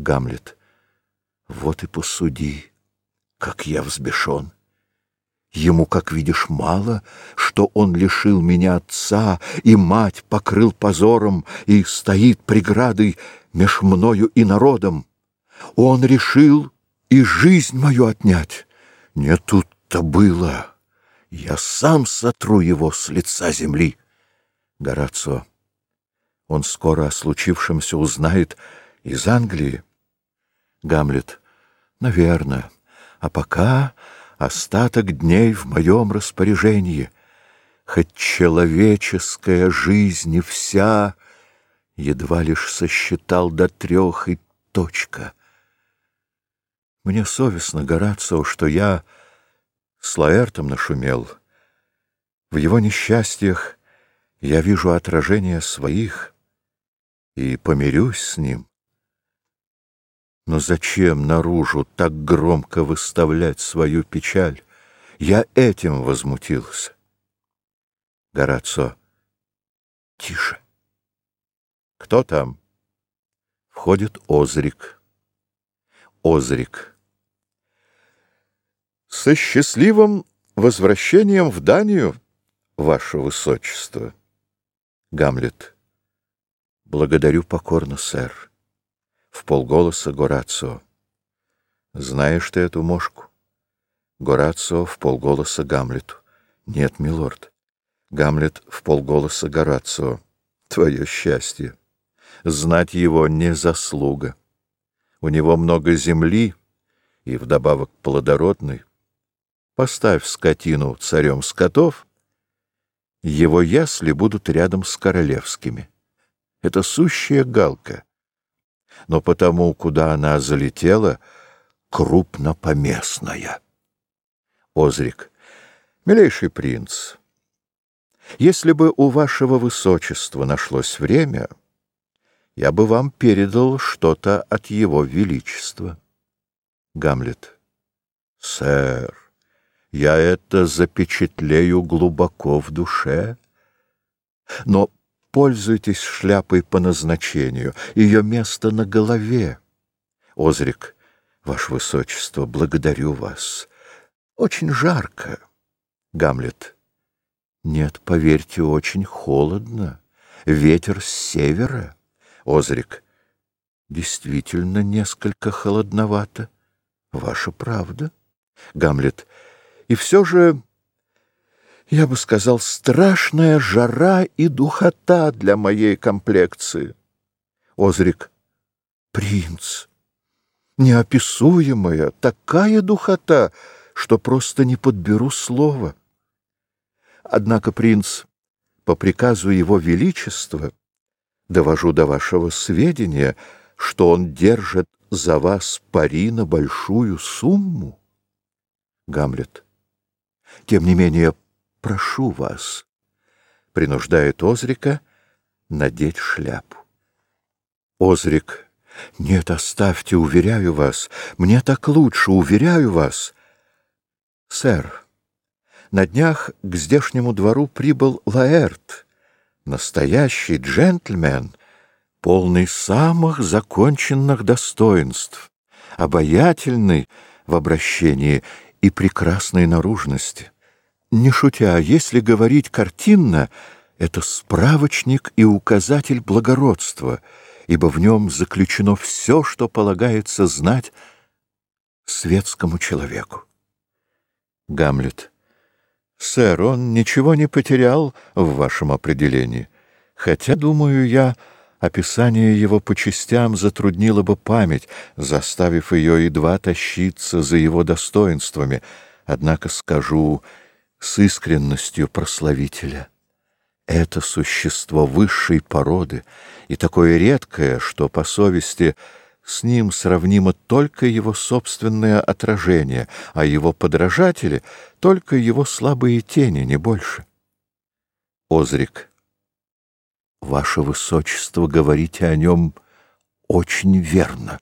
Гамлет. Вот и посуди, как я взбешен. Ему, как видишь, мало, что он лишил меня отца, и мать покрыл позором, и стоит преградой меж мною и народом. Он решил и жизнь мою отнять. Не тут-то было. Я сам сотру его с лица земли. Горацио. Он скоро о случившемся узнает из Англии. Гамлет. Наверно. А пока остаток дней в моем распоряжении. Хоть человеческая жизнь вся едва лишь сосчитал до трех и точка. Мне совестно, Горацио, что я с Лаэртом нашумел. В его несчастьях я вижу отражение своих и помирюсь с ним. Но зачем наружу так громко выставлять свою печаль? Я этим возмутился. Горацио. Тише. Кто там? Входит Озрик. Озрик. Со счастливым возвращением в Данию, ваше высочество. Гамлет. Благодарю покорно, сэр в полголоса Горацио. Знаешь ты эту мошку? Горацио в полголоса Гамлету. Нет, милорд. Гамлет в полголоса Горацио. Твое счастье. Знать его не заслуга. У него много земли и вдобавок плодородный. Поставь скотину царем скотов, его ясли будут рядом с королевскими. Это сущая галка — но потому, куда она залетела, крупнопоместная. Озрик. Милейший принц, если бы у вашего высочества нашлось время, я бы вам передал что-то от его величества. Гамлет. Сэр, я это запечатлею глубоко в душе. Но Пользуйтесь шляпой по назначению, ее место на голове. Озрик, ваше высочество, благодарю вас. Очень жарко. Гамлет. Нет, поверьте, очень холодно. Ветер с севера. Озрик. Действительно, несколько холодновато. Ваша правда. Гамлет. И все же я бы сказал, страшная жара и духота для моей комплекции. Озрик. Принц. Неописуемая, такая духота, что просто не подберу слова. Однако, принц, по приказу его величества, довожу до вашего сведения, что он держит за вас пари на большую сумму. Гамлет. Тем не менее, прошу вас, принуждает Озрика надеть шляпу. Озрик, нет, оставьте, уверяю вас, мне так лучше, уверяю вас. Сэр, на днях к здешнему двору прибыл Лаэрт, настоящий джентльмен, полный самых законченных достоинств, обаятельный в обращении и прекрасной наружности. Не шутя, если говорить картинно, это справочник и указатель благородства, ибо в нем заключено все, что полагается знать светскому человеку. Гамлет. Сэр, он ничего не потерял в вашем определении, хотя, думаю я, описание его по частям затруднило бы память, заставив ее едва тащиться за его достоинствами. Однако скажу, с искренностью прославителя. Это существо высшей породы и такое редкое, что по совести с ним сравнимо только его собственное отражение, а его подражатели — только его слабые тени, не больше. Озрик. Ваше Высочество, говорите о нем очень верно.